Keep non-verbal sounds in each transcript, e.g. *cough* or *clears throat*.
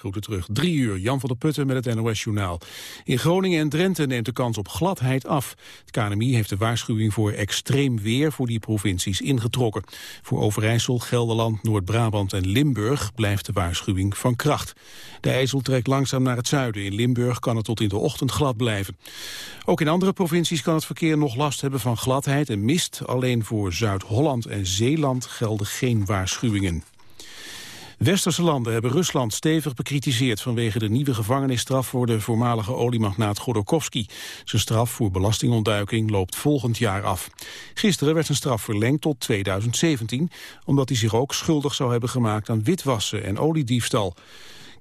Groeten terug. Drie uur, Jan van der Putten met het NOS-journaal. In Groningen en Drenthe neemt de kans op gladheid af. Het KNMI heeft de waarschuwing voor extreem weer voor die provincies ingetrokken. Voor Overijssel, Gelderland, Noord-Brabant en Limburg blijft de waarschuwing van kracht. De IJssel trekt langzaam naar het zuiden. In Limburg kan het tot in de ochtend glad blijven. Ook in andere provincies kan het verkeer nog last hebben van gladheid en mist. Alleen voor Zuid-Holland en Zeeland gelden geen waarschuwingen. Westerse landen hebben Rusland stevig bekritiseerd vanwege de nieuwe gevangenisstraf voor de voormalige oliemagnaat Godorkovsky. Zijn straf voor belastingontduiking loopt volgend jaar af. Gisteren werd zijn straf verlengd tot 2017, omdat hij zich ook schuldig zou hebben gemaakt aan witwassen en oliediefstal.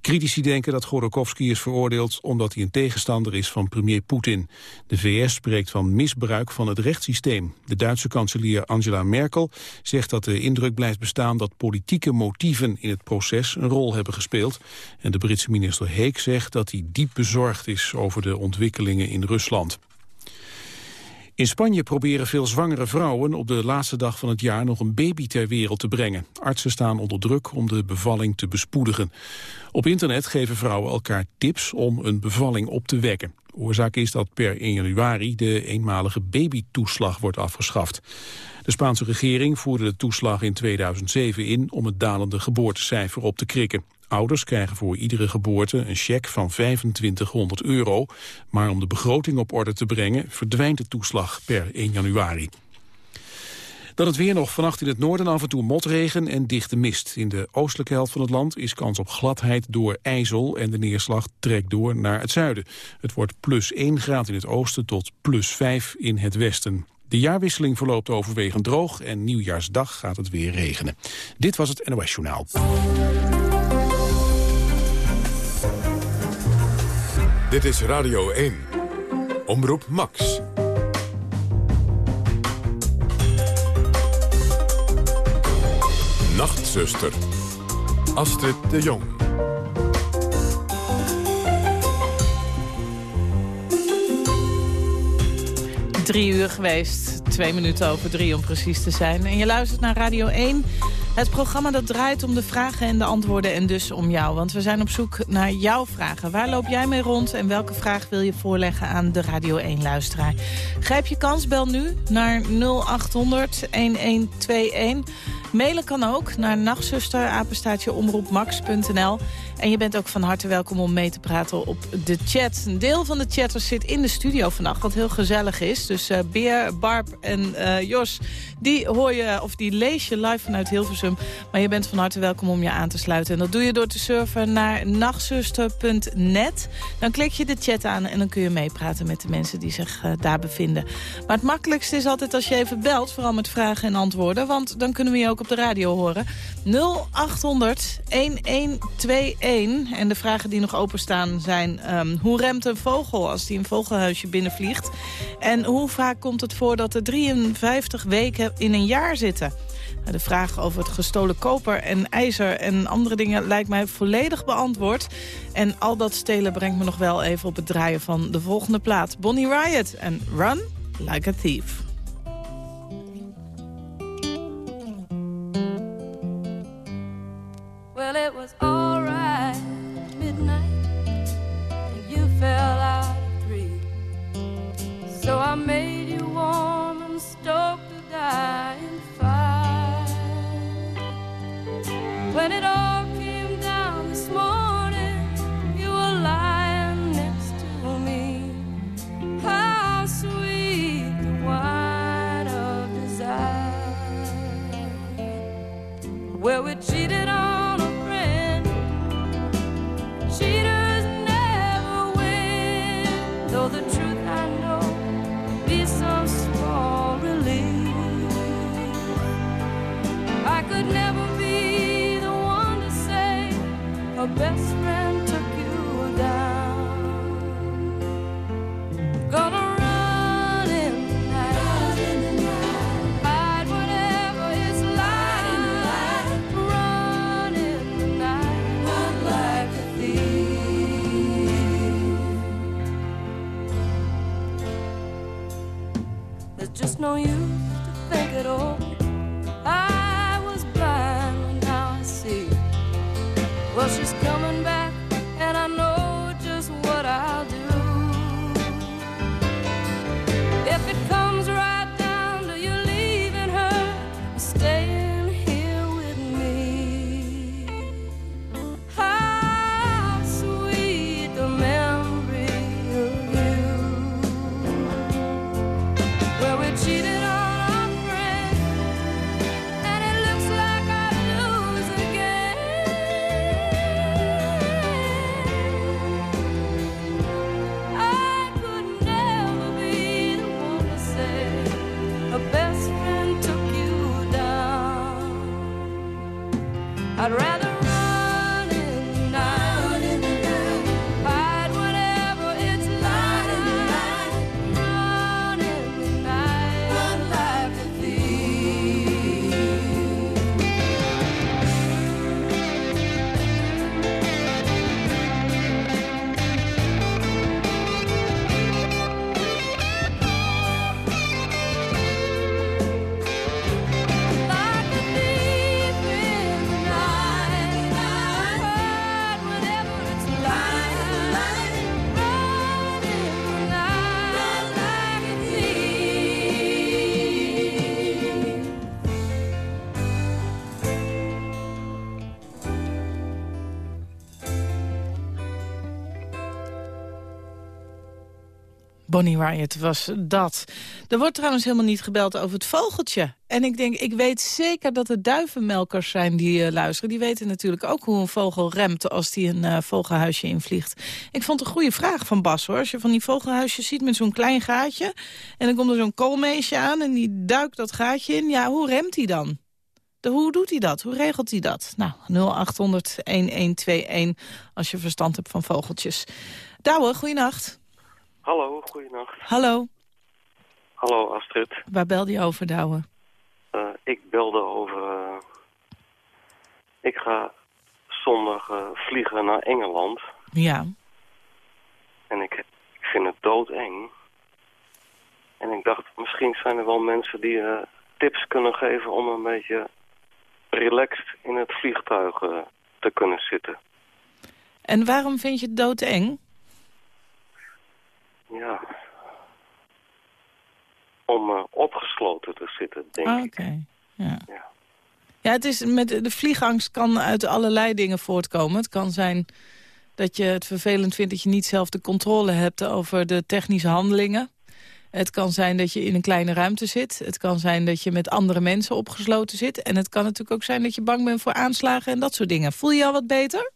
Critici denken dat Godorkovsky is veroordeeld omdat hij een tegenstander is van premier Poetin. De VS spreekt van misbruik van het rechtssysteem. De Duitse kanselier Angela Merkel zegt dat de indruk blijft bestaan dat politieke motieven in het proces een rol hebben gespeeld. En de Britse minister Heek zegt dat hij diep bezorgd is over de ontwikkelingen in Rusland. In Spanje proberen veel zwangere vrouwen op de laatste dag van het jaar nog een baby ter wereld te brengen. Artsen staan onder druk om de bevalling te bespoedigen. Op internet geven vrouwen elkaar tips om een bevalling op te wekken. Oorzaak is dat per 1 januari de eenmalige babytoeslag wordt afgeschaft. De Spaanse regering voerde de toeslag in 2007 in om het dalende geboortecijfer op te krikken. Ouders krijgen voor iedere geboorte een cheque van 2500 euro. Maar om de begroting op orde te brengen verdwijnt de toeslag per 1 januari. Dan het weer nog. Vannacht in het noorden af en toe motregen en dichte mist. In de oostelijke helft van het land is kans op gladheid door ijzel... en de neerslag trekt door naar het zuiden. Het wordt plus 1 graad in het oosten tot plus 5 in het westen. De jaarwisseling verloopt overwegend droog en nieuwjaarsdag gaat het weer regenen. Dit was het NOS Journaal. Dit is Radio 1. Omroep Max. Nachtzuster. Astrid de Jong. Drie uur geweest, twee minuten over drie om precies te zijn. En je luistert naar Radio 1, het programma dat draait om de vragen en de antwoorden en dus om jou. Want we zijn op zoek naar jouw vragen. Waar loop jij mee rond en welke vraag wil je voorleggen aan de Radio 1-luisteraar? Grijp je kans, bel nu naar 0800 1121. Mailen kan ook naar nachtzuster, omroepmax.nl. En je bent ook van harte welkom om mee te praten op de chat. Een deel van de chatters zit in de studio vannacht, wat heel gezellig is. Dus uh, Beer, Barb en uh, Jos, die hoor je, of die lees je live vanuit Hilversum. Maar je bent van harte welkom om je aan te sluiten. En dat doe je door te surfen naar nachtzuster.net. Dan klik je de chat aan en dan kun je meepraten met de mensen die zich uh, daar bevinden. Maar het makkelijkste is altijd als je even belt, vooral met vragen en antwoorden. Want dan kunnen we je ook op de radio horen. 0800 1121. En de vragen die nog openstaan zijn... Um, hoe remt een vogel als die een vogelhuisje binnenvliegt? En hoe vaak komt het voor dat er 53 weken in een jaar zitten? Nou, de vraag over het gestolen koper en ijzer en andere dingen lijkt mij volledig beantwoord. En al dat stelen brengt me nog wel even op het draaien van de volgende plaat. Bonnie Riot en Run Like a Thief. Well, it was alright at midnight, and you fell out of tree. So I made you warm and stoked the dying fire. When it all came down this morning, you were lying next to me. How sweet the wine of desire. Where we cheated best Bonnie Riot was dat. Er wordt trouwens helemaal niet gebeld over het vogeltje. En ik denk, ik weet zeker dat er duivenmelkers zijn die uh, luisteren. Die weten natuurlijk ook hoe een vogel remt als die een uh, vogelhuisje invliegt. Ik vond het een goede vraag van Bas hoor. Als je van die vogelhuisjes ziet met zo'n klein gaatje... en dan komt er zo'n koolmeesje aan en die duikt dat gaatje in. Ja, hoe remt hij dan? De, hoe doet hij dat? Hoe regelt hij dat? Nou, 0800-1121 als je verstand hebt van vogeltjes. Douwe, goeienacht. Hallo, goeienacht. Hallo. Hallo Astrid. Waar belde je over, Douwe? Uh, ik belde over... Uh, ik ga zondag uh, vliegen naar Engeland. Ja. En ik, ik vind het doodeng. En ik dacht, misschien zijn er wel mensen die tips kunnen geven om een beetje relaxed in het vliegtuig te kunnen zitten. En waarom vind je het doodeng? Ja. Om uh, opgesloten te zitten, denk ah, ik. Oké, ja. ja. Ja, het is met de vliegangst kan uit allerlei dingen voortkomen. Het kan zijn dat je het vervelend vindt dat je niet zelf de controle hebt over de technische handelingen. Het kan zijn dat je in een kleine ruimte zit. Het kan zijn dat je met andere mensen opgesloten zit. En het kan natuurlijk ook zijn dat je bang bent voor aanslagen en dat soort dingen. Voel je je al wat beter?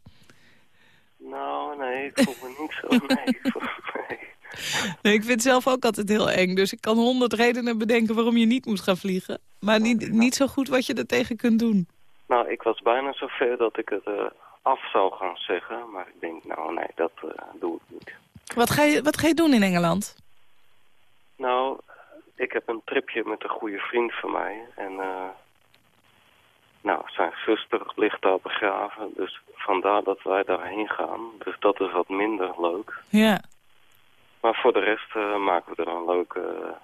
Nou, nee, ik voel me niet zo. Nee, nee. Ik vind het zelf ook altijd heel eng. Dus ik kan honderd redenen bedenken waarom je niet moet gaan vliegen. Maar niet, niet zo goed wat je er tegen kunt doen. Nou, ik was bijna zover dat ik het uh, af zou gaan zeggen. Maar ik denk, nou nee, dat uh, doe ik niet. Wat ga, je, wat ga je doen in Engeland? Nou, ik heb een tripje met een goede vriend van mij. En uh, nou, zijn zuster ligt daar begraven. Dus vandaar dat wij daarheen gaan. Dus dat is wat minder leuk. Ja. Maar voor de rest uh, maken we er een leuke...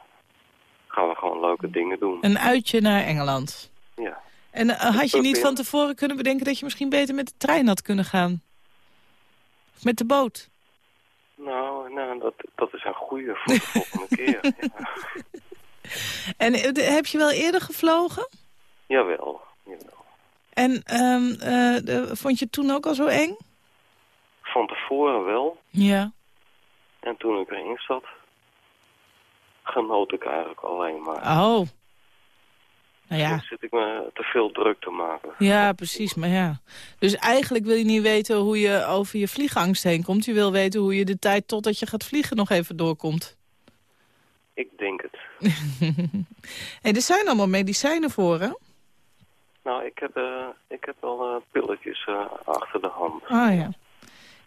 gaan we gewoon leuke dingen doen. Een uitje naar Engeland? Ja. En uh, had je niet van tevoren kunnen bedenken dat je misschien beter met de trein had kunnen gaan? Of met de boot? Nou, nou dat, dat is een goede voor de volgende *laughs* keer. Ja. *laughs* En heb je wel eerder gevlogen? Jawel, jawel. En um, de, vond je het toen ook al zo eng? Van tevoren wel. Ja. En toen ik erin zat, genoot ik eigenlijk alleen maar. Oh. Nou ja. Dan zit ik me te veel druk te maken. Ja, precies, maar ja. Dus eigenlijk wil je niet weten hoe je over je vliegangst heen komt. Je wil weten hoe je de tijd totdat je gaat vliegen nog even doorkomt. Ik denk het. *laughs* hey, er zijn allemaal medicijnen voor, hè? Nou, ik heb, uh, ik heb wel uh, pilletjes uh, achter de hand. Ah ja.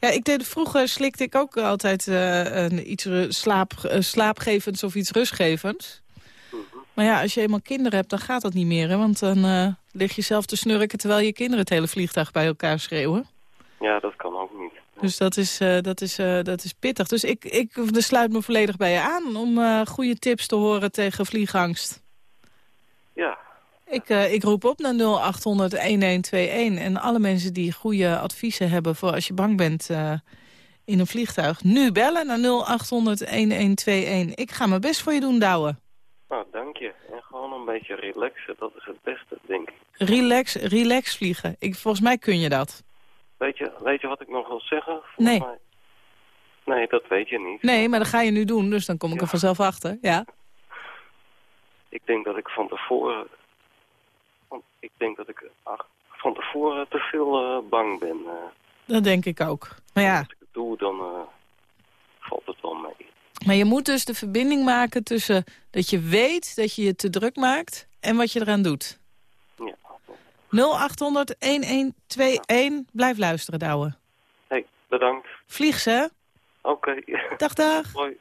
Ja, ik deed, vroeger slikte ik ook altijd een, iets slaap, slaapgevends of iets rustgevends. Mm -hmm. Maar ja, als je eenmaal kinderen hebt, dan gaat dat niet meer. Hè? Want dan lig je zelf te snurken terwijl je kinderen het hele vliegtuig bij elkaar schreeuwen. Ja, dat kan ook niet. Dus dat is, dat is, dat is pittig. Dus ik, ik sluit me volledig bij je aan om goede tips te horen tegen vliegangst. Ja, ik, uh, ik roep op naar 0800-1121. En alle mensen die goede adviezen hebben voor als je bang bent uh, in een vliegtuig... nu bellen naar 0800-1121. Ik ga mijn best voor je doen, Douwe. Nou, dank je. En gewoon een beetje relaxen, dat is het beste, denk ik. Relax, relax vliegen. Ik, volgens mij kun je dat. Weet je, weet je wat ik nog wil zeggen? Volgens nee. Mij... Nee, dat weet je niet. Nee, maar dat ga je nu doen, dus dan kom ik Ja. er vanzelf achter. Ja. Ik denk dat ik van tevoren... Ik denk dat ik ach, van tevoren te veel eh, bang ben. eh. Dat denk ik ook. Maar ja, Als ik het doe, dan eh, valt het wel mee. maar je moet dus de verbinding maken tussen dat je weet dat je je te druk maakt... en wat je eraan doet. Ja. 0800-1121. Blijf luisteren, Douwe. hey, bedankt. Vlieg ze? Oké. Dag, dag. Hoi.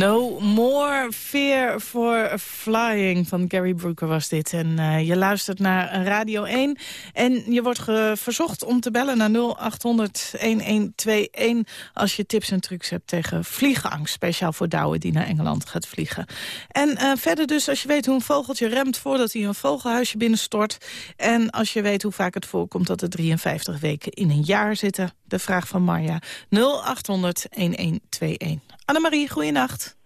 No More Fear for Flying van Gary Brooker was dit. En uh, je luistert naar Radio 1. En je wordt verzocht om te bellen naar 0800-1121... als je tips en trucs hebt tegen vliegangst. Speciaal voor Douwe die naar Engeland gaat vliegen. En uh, verder dus als je weet hoe een vogeltje remt... voordat hij een vogelhuisje binnenstort. En als je weet hoe vaak het voorkomt dat er 53 weken in een jaar zitten. De vraag van Marja. 0800-1121. Annemarie, goeienacht.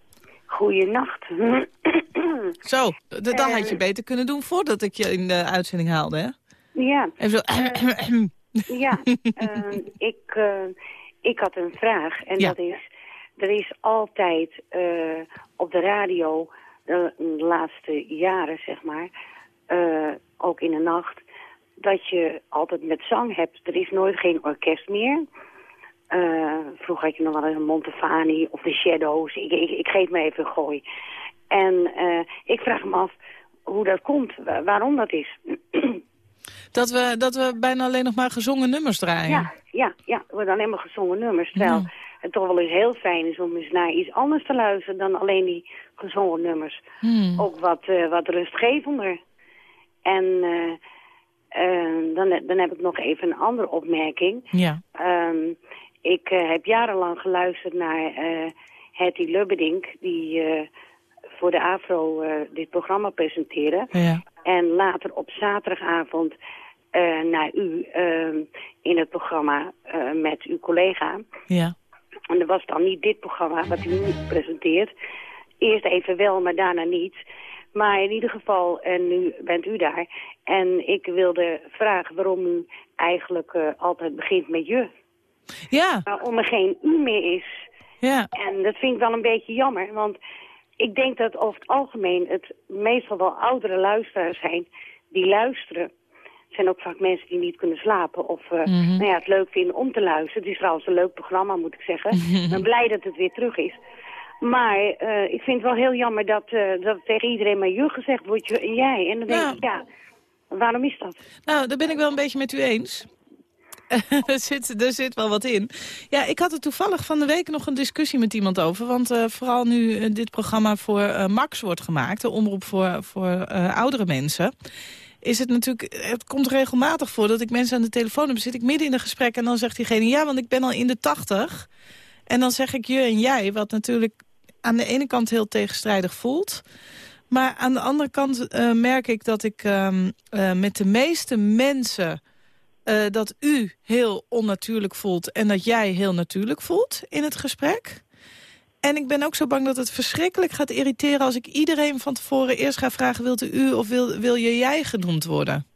Goeienacht. *clears throat* Zo, dat had je Eh. beter kunnen doen voordat ik je in de uitzending haalde, hè? Ja, Even zo... *clears throat* ja. *laughs* eh, ik, eh, ik had een vraag en Ja. dat is... Er is altijd eh, op de radio, de, de laatste jaren zeg maar, eh, ook in de nacht, dat je altijd met zang hebt. Er is nooit geen orkest meer. Eh, vroeger had je nog wel eens een Montefani of de Shadows. Ik, ik, ik geef me even een gooi. En eh, ik vraag me af hoe dat komt, wa- waarom dat is. *clears throat* dat, we, dat we bijna alleen nog maar gezongen nummers draaien. Ja, ja, ja. Er worden alleen maar gezongen nummers. Terwijl Ja. het toch wel eens heel fijn is om eens naar iets anders te luisteren dan alleen die gezongen nummers. Hmm. Ook wat, eh, wat rustgevender. En dan, dan heb ik nog even een andere opmerking. Ja. Ehm, ik eh, heb jarenlang geluisterd naar eh Hetty Lubberdink, die eh, voor de AVRO eh, dit programma presenteerde. Ja. En later op zaterdagavond naar u in het programma met uw collega. Ja. En dat was dan niet dit programma wat u nu presenteert. Eerst even wel, maar daarna niet. Maar in ieder geval, en nu bent u daar. En ik wilde vragen waarom u eigenlijk altijd begint met je. Ja. Waarom er geen u meer is. Ja. En dat vind ik wel een beetje jammer, want ik denk dat over het algemeen het meestal wel oudere luisteraars zijn die luisteren. Het zijn ook vaak mensen die niet kunnen slapen of eh, Mhm. nou ja, het leuk vinden om te luisteren. Het is trouwens een leuk programma, moet ik zeggen. *laughs* Ik ben blij dat het weer terug is. Maar eh, ik vind het wel heel jammer dat, eh, dat tegen iedereen maar je gezegd wordt, je en jij. En dan denk Ja. ik, ja, waarom is dat? Nou, daar ben ik wel een beetje met u eens. *laughs* er, zit, er zit wel wat in. Ja, ik had er toevallig van de week nog een discussie met iemand over. Want eh, vooral nu eh, dit programma voor eh, Max wordt gemaakt... de omroep voor, voor oudere mensen... is het natuurlijk... Het komt regelmatig voor dat ik mensen aan de telefoon heb. Zit ik midden in een gesprek en dan zegt diegene... ja, want ik ben al in de tachtig. En dan zeg ik je en jij, wat natuurlijk aan de ene kant heel tegenstrijdig voelt... Maar aan de andere kant merk ik dat ik ehm, eh, met de meeste mensen... eh, dat u heel onnatuurlijk voelt en dat jij heel natuurlijk voelt in het gesprek. En ik ben ook zo bang dat het verschrikkelijk gaat irriteren... als ik iedereen van tevoren eerst ga vragen... wilt u of wil, wil je jij genoemd worden?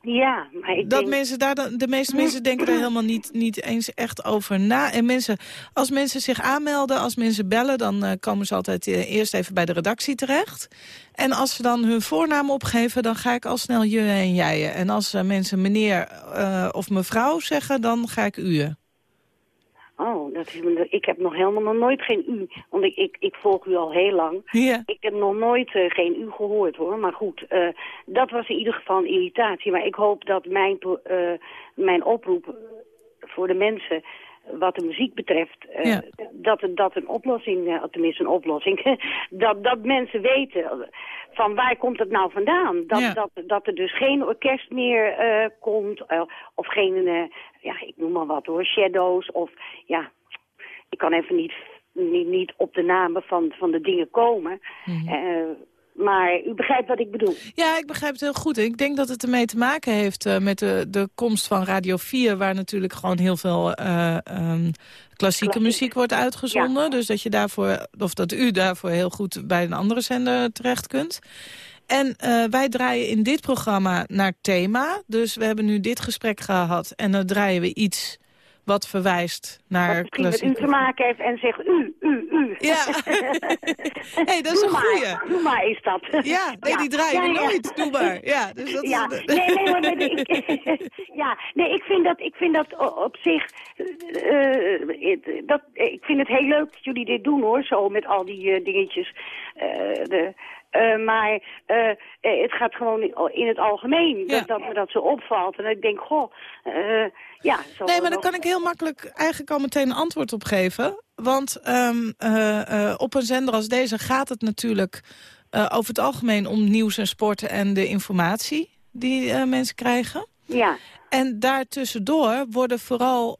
Ja, maar ik Dat denk... mensen daar dan, de meeste mensen denken er helemaal niet, niet eens echt over na. En mensen, als mensen zich aanmelden, als mensen bellen... dan eh, komen ze altijd eh, eerst even bij de redactie terecht. En als ze dan hun voornaam opgeven, dan ga ik al snel je en jij. En als eh, mensen meneer of mevrouw zeggen, dan ga ik u. Oh, dat is, ik heb nog helemaal nog nooit geen u. Want ik, ik, ik volg u al heel lang. Ja. Ik heb nog nooit eh, geen u gehoord hoor. Maar goed, eh, dat was in ieder geval een irritatie. Maar ik hoop dat mijn, eh, mijn oproep voor de mensen wat de muziek betreft, eh, Ja. dat, dat een oplossing, eh, tenminste een oplossing, *laughs* dat, dat mensen weten van waar komt het nou vandaan. Dat, Ja. dat, dat er dus geen orkest meer eh, komt, eh, of geen, eh, ja, ik noem maar wat hoor, shadows, of ja, ik kan even niet, niet, niet op de namen van, van de dingen komen. Mhm. Eh, maar u begrijpt wat ik bedoel. Ja, ik begrijp het heel goed. En ik denk dat het ermee te maken heeft eh, met de, de komst van Radio 4... waar natuurlijk gewoon heel veel eh, ehm, klassieke Klassiek. muziek wordt uitgezonden. Dus dat je daarvoor, of dat u daarvoor heel goed bij een andere zender terecht kunt. En eh, wij draaien in dit programma naar thema. Dus we hebben nu dit gesprek gehad en dan draaien we iets wat verwijst Wat naar misschien met u te maken heeft en zegt u, u, u. Ja. *laughs* hey, dat is Doe een maar, goeie. Doe maar is dat. Ja, *laughs* nee, die draaien we Ja, ja. nooit. Doe maar. Ja, dus dat Ja, is... nee, nee, hoor, nee, ik, *laughs* ja, nee, ik vind dat, ik vind dat op zich, eh, het- dat, ik vind het heel leuk dat jullie dit doen hoor, zo met al die eh, dingetjes. Eh, de, Eh, maar eh, eh, het gaat gewoon in, het algemeen Ja. dat, dat me dat zo opvalt. En ik denk, goh, eh, ja... Zo Nee, maar daar kan ik heel makkelijk eigenlijk al meteen een antwoord op geven. Want ehm, eh, eh, op een zender als deze gaat het natuurlijk eh, over het algemeen om nieuws en sport en de informatie die mensen krijgen. Ja, En daartussendoor worden vooral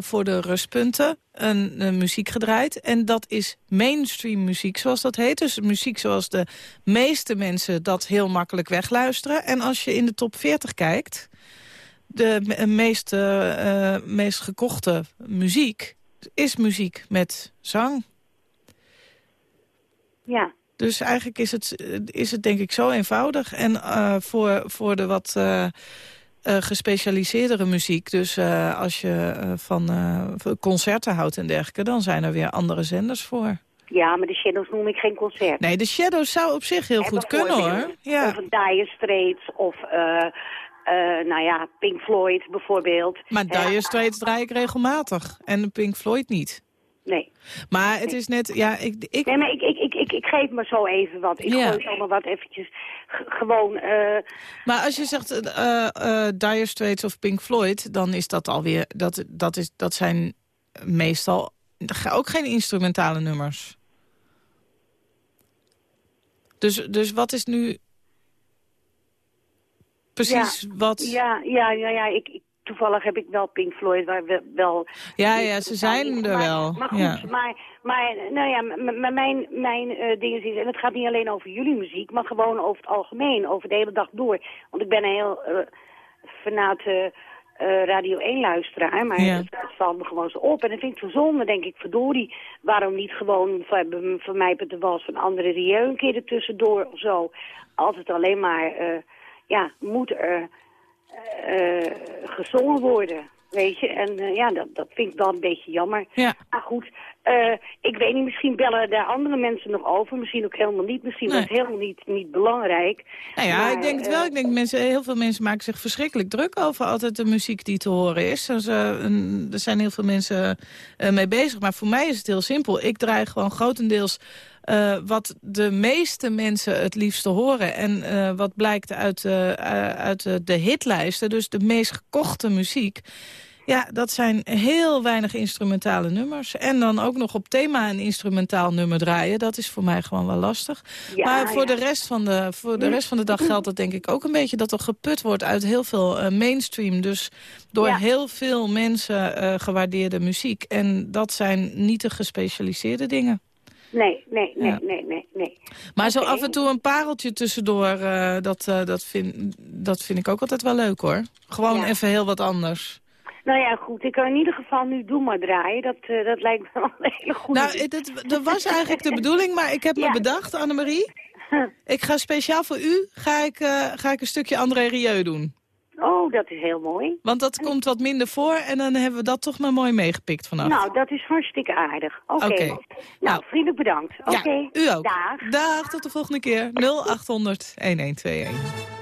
voor de rustpunten een, een muziek gedraaid. En dat is mainstream muziek, zoals dat heet. Dus muziek zoals de meeste mensen dat heel makkelijk wegluisteren. En als je in de top 40 kijkt, de me- meest, eh, eh, meest gekochte muziek is muziek met zang. ja. Dus eigenlijk is het, eh, is het denk ik zo eenvoudig. En eh, voor, voor de wat eh, eh, gespecialiseerdere muziek... dus eh, als je eh, van eh, concerten houdt en dergelijke... dan zijn er weer andere zenders voor. Ja, maar de Shadows noem ik geen concert. Nee, de Shadows zou op zich heel goed kunnen, hoor. Ja. Of een Dire Straits of, eh, eh, nou ja, Pink Floyd bijvoorbeeld. Maar Ja, Dire Straits draai ik regelmatig. En Pink Floyd niet. Nee. Maar het is net... Ja, ik, ik, Nee, maar ik, ik, ik, ik, ik geef me zo even wat. Ik Ja. gooi zomaar wat eventjes gewoon... eh, Maar als je zegt eh eh Dire Straits of Pink Floyd... dan is dat alweer... Dat, dat, is, dat zijn meestal ook geen instrumentale nummers. Dus, dus wat is nu precies wat... ja, ja, ja, ja. Ik, ik, toevallig heb ik wel Pink Floyd waar we wel... Ja, ja, ze zijn er maar, wel. Maar goed, ja. maar, maar nou ja, m- m- mijn, mijn eh ding is... En het gaat niet alleen over jullie muziek, maar gewoon over het algemeen. Over de hele dag door. Want ik ben een heel uh, fanate Radio 1-luisteraar. Maar Ja. het, het valt me gewoon zo op. En dan vind ik het zo zonde, denk ik, verdorie. Waarom niet gewoon van, van mij de was van andere Rieu een keer ertussendoor of zo. Altijd alleen maar... ja, moet er eh, gezongen worden, weet je. En eh, ja, dat, dat vind ik dan een beetje jammer. Ja. Maar goed, eh, ik weet niet, misschien bellen daar andere mensen nog over. Misschien ook helemaal niet. Misschien Nee. was het helemaal niet, niet belangrijk. Nou ja, Maar, ik denk het wel. eh, Ik denk mensen, heel veel mensen maken zich verschrikkelijk druk over altijd de muziek die te horen is. Dus, eh, een- er zijn heel veel mensen eh, mee bezig. Maar voor mij is het heel simpel. Ik draai gewoon grotendeels eh, wat de meeste mensen het liefste horen. En eh, wat blijkt uit, eh, uit de, hitlijsten, dus de meest gekochte muziek... Ja, dat zijn heel weinig instrumentale nummers. En dan ook nog op thema een instrumentaal nummer draaien. Dat is voor mij gewoon wel lastig. Ja, maar voor, ja. de rest van de, voor de rest van de dag geldt dat denk ik ook een beetje... dat er geput wordt uit heel veel mainstream. Dus door Ja. heel veel mensen gewaardeerde muziek. En dat zijn niet de gespecialiseerde dingen. Nee, nee, nee, Ja. nee, nee, nee. Maar zo af en toe een pareltje tussendoor, eh, dat, eh, dat, vind, dat vind ik ook altijd wel leuk hoor. Gewoon Ja. even heel wat anders. Nou ja, goed. Ik kan in ieder geval nu Doe maar draaien. Dat, eh, dat lijkt me *laughs* wel een hele goede... Nou, dat was eigenlijk de bedoeling, maar ik heb me bedacht, Annemarie. *laughs* Ik ga speciaal voor u ga ik, ga ik een stukje André Rieu doen. Oh, dat is heel mooi. Want dat komt wat minder voor en dan hebben we dat toch maar mooi meegepikt vanaf. Nou, dat is hartstikke aardig. Oké. Nou, Nou. vriendelijk bedankt. Oké. Ja, u ook. Dag. Dag, tot de volgende keer. 0800 1121.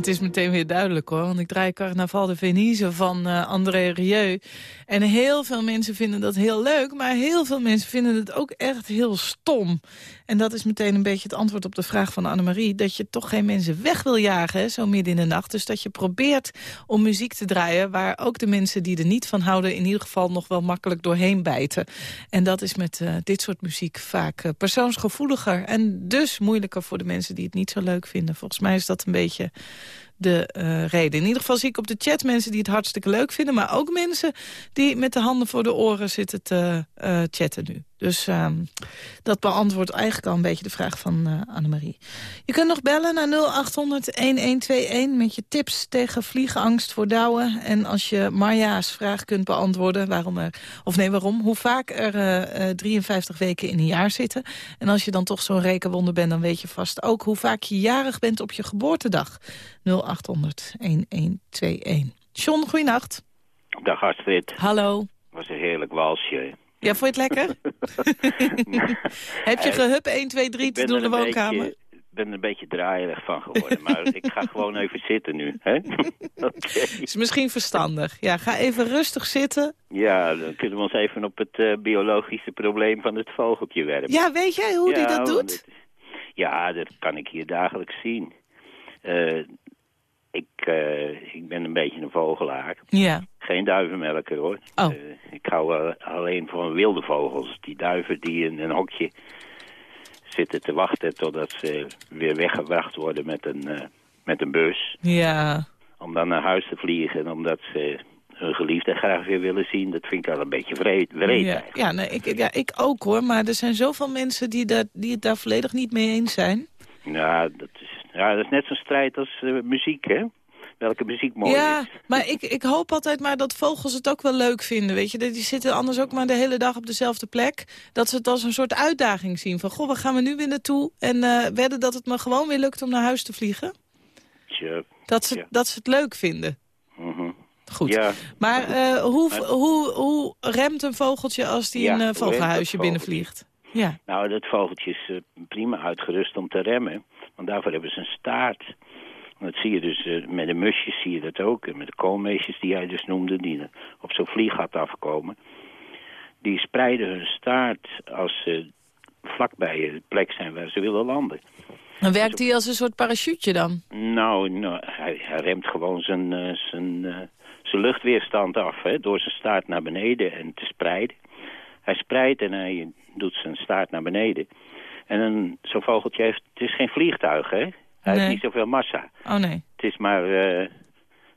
Het is meteen weer duidelijk hoor, want ik draai Carnaval de Venise van eh, André Rieu. En heel veel mensen vinden dat heel leuk, maar heel veel mensen vinden het ook echt heel stom. En dat is meteen een beetje het antwoord op de vraag van Annemarie... dat je toch geen mensen weg wil jagen, zo midden in de nacht. Dus dat je probeert om muziek te draaien... waar ook de mensen die er niet van houden... in ieder geval nog wel makkelijk doorheen bijten. En dat is met eh, dit soort muziek vaak eh, persoonsgevoeliger... en dus moeilijker voor de mensen die het niet zo leuk vinden. Volgens mij is dat een beetje de eh, reden. In ieder geval zie ik op de chat mensen die het hartstikke leuk vinden... maar ook mensen die met de handen voor de oren zitten te chatten nu. Dus ehm, dat beantwoordt eigenlijk al een beetje de vraag van eh, Annemarie. Je kunt nog bellen naar 0800-1121 met je tips tegen vliegangst voor douwen. En als je Marja's vraag kunt beantwoorden, waarom er, of nee, waarom, hoe vaak er eh, eh, 53 weken in een jaar zitten. En als je dan toch zo'n rekenwonder bent, dan weet je vast ook hoe vaak je jarig bent op je geboortedag. 0800-1121. John, goeienacht. Dag Astrid, Hallo. was een heerlijk walsje. Ja, vond je het lekker? *laughs* Heb je Eh, gehup 1, 2, 3 Ik te doen in de woonkamer? beetje- ben er een beetje draaierig van geworden, maar ik ga gewoon even zitten nu. Hè? *laughs* *laughs* Is misschien verstandig. Ja, ga even rustig zitten. Ja, dan kunnen we ons even op het eh, biologische probleem van het vogeltje werpen. Ja, weet jij hoe die dat doet? het ja, dat kan ik hier dagelijks zien. Eh, ik, eh, ik ben een beetje een vogelaar. Ja. Geen duivenmelker hoor. Oh. Eh, ik hou alleen van wilde vogels. Die duiven die in een hokje zitten te wachten totdat ze weer weggebracht worden met een, eh, met een bus. Ja. Om dan naar huis te vliegen omdat ze hun geliefde graag weer willen zien. Dat vind ik wel een beetje vreed, wreed Ja, ja, nee, ik, ja, ik ook hoor. Maar er zijn zoveel mensen die, daar, die het daar volledig niet mee eens zijn. Ja, dat is, ja, dat is net zo'n strijd als eh, muziek, hè? Welke muziek mooi ja, is. *laughs* maar ik, ik hoop altijd maar dat vogels het ook wel leuk vinden. Weet je, die zitten anders ook maar de hele dag op dezelfde plek. Dat ze het als een soort uitdaging zien. Van, goh, waar gaan we nu weer naartoe? En eh wedden dat het me gewoon weer lukt om naar huis te vliegen? Tja, Dat ze, dat ze het leuk vinden. mhm. Goed. Ja, Maar eh, hoe, hoe, hoe remt een vogeltje als die Ja, een vogelhuisje binnenvliegt? Ja. nou, dat vogeltje is prima uitgerust om te remmen. Want daarvoor hebben ze een staart. Dat zie je dus, eh, met de musjes zie je dat ook. En met de koolmeesjes die jij dus noemde, die op zo'n vlieggat afkomen. Die spreiden hun staart als ze vlakbij de plek zijn waar ze willen landen. Dan werkt hij als een soort parachute dan? Nou, nou hij, hij remt gewoon zijn, eh, zijn, eh, zijn luchtweerstand af hè, door zijn staart naar beneden en te spreiden. Hij spreidt en hij doet zijn staart naar beneden. En een- zo'n vogeltje heeft, het is geen vliegtuig, hè? Hij Nee. heeft niet zoveel massa. Oh nee. Het is maar eh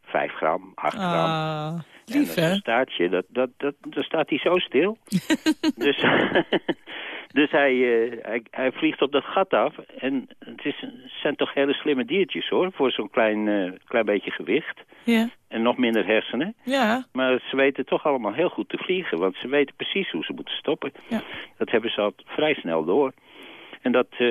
5 gram, 8 gram. Ah, En lief dat hè? staartje, dat, dat, dat, daar staat hij zo stil. *laughs* dus *laughs* dus hij, eh, hij, hij vliegt op dat gat af. En het, is, het zijn toch hele slimme diertjes hoor, voor zo'n klein, eh, klein beetje gewicht. Ja. En nog minder hersenen. Ja. Maar ze weten toch allemaal heel goed te vliegen, want ze weten precies hoe ze moeten stoppen. Ja. Dat hebben ze al vrij snel door. En dat, eh,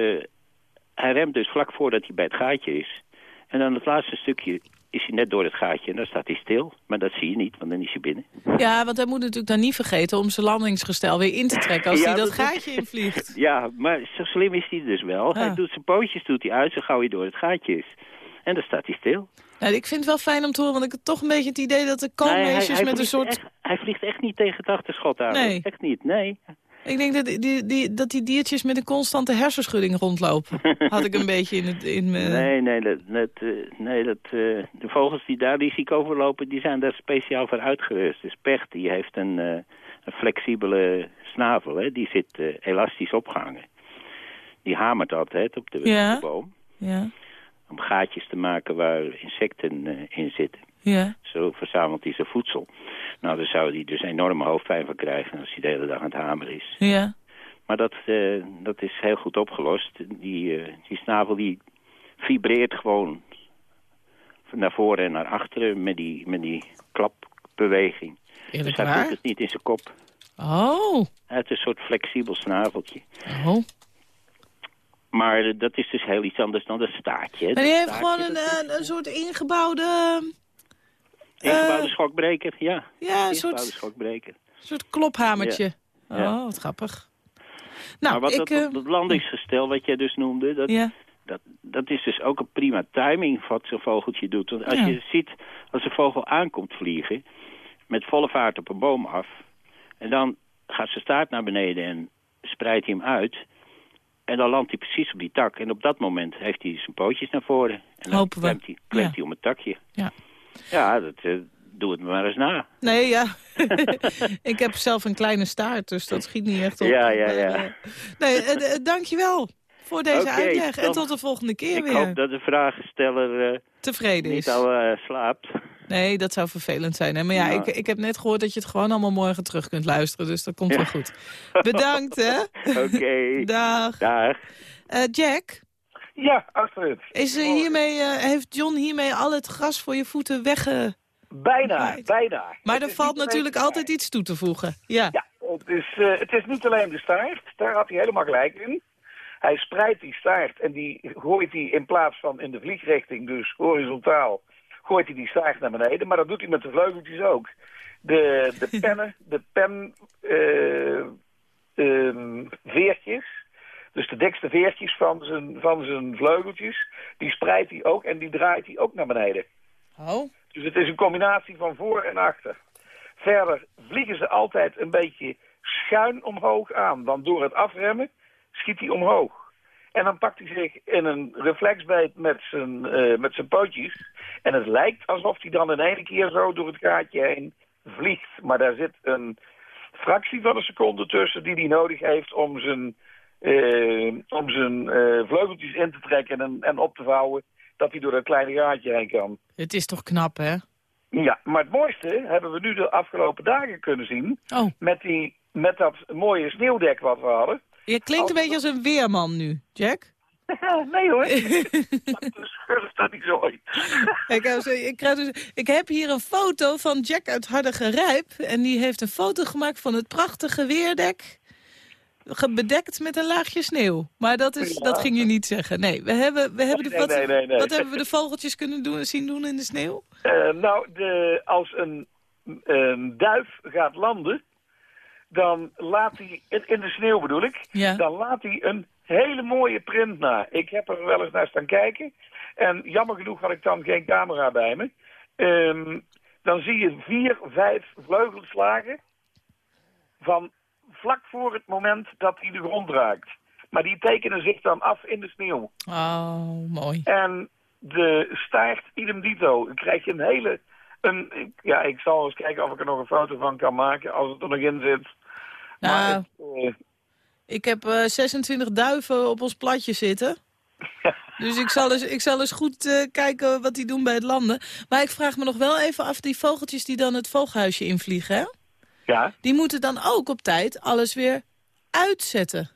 hij remt dus vlak voordat hij bij het gaatje is. En dan het laatste stukje is hij net door het gaatje en dan staat hij stil. Maar dat zie je niet, want dan is hij binnen. ja, want hij moet natuurlijk dan niet vergeten om zijn landingsgestel weer in te trekken als *laughs* Ja, hij dat, gaatje invliegt. *laughs* Ja, maar zo slim is hij dus wel. Ah. Hij doet zijn pootjes doet hij uit, zo gauw hij door het gaatje is. En dan staat hij stil. Nou, ik vind het wel fijn om te horen, want ik heb toch een beetje het idee dat de Nee, koolmeesjes hij met een vliegt soort... echt- hij vliegt echt niet tegen het achterschot aan. Nee. Echt niet, nee. Ik denk dat die, die, dat die diertjes met een constante hersenschudding rondlopen. Had ik een *laughs* beetje in, het, in mijn... Nee, nee, dat, dat, eh, nee dat, eh, de vogels die daar risico voor lopen, die zijn daar speciaal voor uitgerust. Dus pecht, die heeft een, eh, een flexibele snavel, hè? die zit elastisch opgehangen. Die hamert altijd op de, Ja. de boom, Ja, om gaatjes te maken waar insecten in zitten. Ja. Zo verzamelt hij zijn voedsel. Nou, dan zou hij dus enorme hoofdpijn van krijgen als hij de hele dag aan het hameren is. Ja. Maar dat, eh, dat is heel goed opgelost. Die, eh, die snavel die vibreert gewoon naar voren en naar achteren met die, met die klapbeweging. Dus Eerlijk hij voelt waar? het niet in zijn kop. Oh. Het is een soort flexibel snaveltje. Oh. Maar dat is dus heel iets anders dan dat staartje. Maar die heeft staartje, gewoon een, eh, een soort ingebouwde... een ingebouwde eh, schokbreker, ja. Ja, een soort, schokbreker. soort klophamertje. Ja. Oh, wat grappig. Nou, maar wat ik... dat, eh, dat, dat landingsgestel wat jij dus noemde, dat, ja. dat, dat is dus ook een prima timing wat zo'n vogeltje doet. Want als Ja. je ziet, als een vogel aankomt vliegen... met volle vaart op een boom af... en dan gaat zijn staart naar beneden en spreidt hij hem uit... en dan landt hij precies op die tak. En op dat moment heeft hij zijn pootjes naar voren. En dan Hopen klemt hij, klemt Ja. hij om het takje. Ja. Ja, dat, eh, doe het maar eens na. Nee, ja. *laughs* ik heb zelf een kleine staart, dus dat schiet niet echt op. Ja, ja, ja. eh, nee, eh, dankjewel voor deze uitleg. En tot de volgende keer Ik weer. hoop dat de vragensteller Tevreden niet is. al eh, slaapt. Nee, dat zou vervelend zijn. Hè? Maar ja, Ja. ik, ik heb net gehoord dat je het gewoon allemaal morgen terug kunt luisteren. Dus dat komt wel goed. Bedankt, hè. *laughs* Oké. Dag. Dag. Eh, Jack, Ja, Astrid. is er hiermee, eh, heeft John hiermee al het gras voor je voeten wegge... Bijna, Right. bijna. Maar Het er valt natuurlijk altijd iets toe te voegen. Ja. Ja, het is, eh, het is niet alleen de staart. Daar had hij helemaal gelijk in. Hij spreidt die staart en die gooit hij in plaats van in de vliegrichting, dus horizontaal, gooit hij die staart naar beneden. Maar dat doet hij met de vleugeltjes ook. De, de *laughs* pennen, de pen eh, ehm, veertjes, dus de dikste veertjes van zijn, van zijn vleugeltjes, die spreidt hij ook en die draait hij ook naar beneden. Oh, Dus het is een combinatie van voor en achter. Verder vliegen ze altijd een beetje schuin omhoog aan. Dan door het afremmen schiet hij omhoog. En dan pakt hij zich in een reflexbeet met zijn, eh, met zijn pootjes. En het lijkt alsof hij dan in één keer zo door het gaatje heen vliegt. Maar daar zit een fractie van een seconde tussen die hij nodig heeft om zijn, eh, om zijn eh, vleugeltjes in te trekken en, en op te vouwen. Dat hij door dat kleine gaatje heen kan. het is toch knap, hè? Ja, maar het mooiste hebben we nu de afgelopen dagen kunnen zien. Oh, Met, die, met dat mooie sneeuwdek wat we hadden. je klinkt een beetje als een weerman nu, Jack. *laughs* nee hoor, schurft *laughs* dat niet zo. Ik heb, zo- ik, krijg dus, ik heb hier een foto van Jack uit Hardige Rijp. En die heeft een foto gemaakt van het prachtige weerdek. Bedekt met een laagje sneeuw. Maar dat, is, dat ging je niet zeggen. Nee, we hebben, we hebben de, wat, nee, nee, nee. wat hebben we de vogeltjes kunnen doen, zien doen in de sneeuw? Eh, nou, de, als een, een duif gaat landen, dan laat hij, in, de sneeuw bedoel ik, Ja. dan laat hij een hele mooie print na. Ik heb er wel eens naar staan kijken. En jammer genoeg had ik dan geen camera bij me. Ehm, dan zie je vier, vijf vleugelslagen van vlak voor het moment dat hij de grond raakt. Maar die tekenen zich dan af in de sneeuw. Oh, mooi. En de staart idem dito. Dan krijg je een hele... Een, ja, ik zal eens kijken of ik er nog een foto van kan maken als het er nog in zit. Nou, Maar het, eh, ik heb eh, 26 duiven op ons platje zitten. *laughs* Dus ik zal eens, ik zal eens goed eh, kijken wat die doen bij het landen. Maar ik vraag me nog wel even af, die vogeltjes die dan het vogelhuisje invliegen, hè? Ja, Die moeten dan ook op tijd alles weer uitzetten.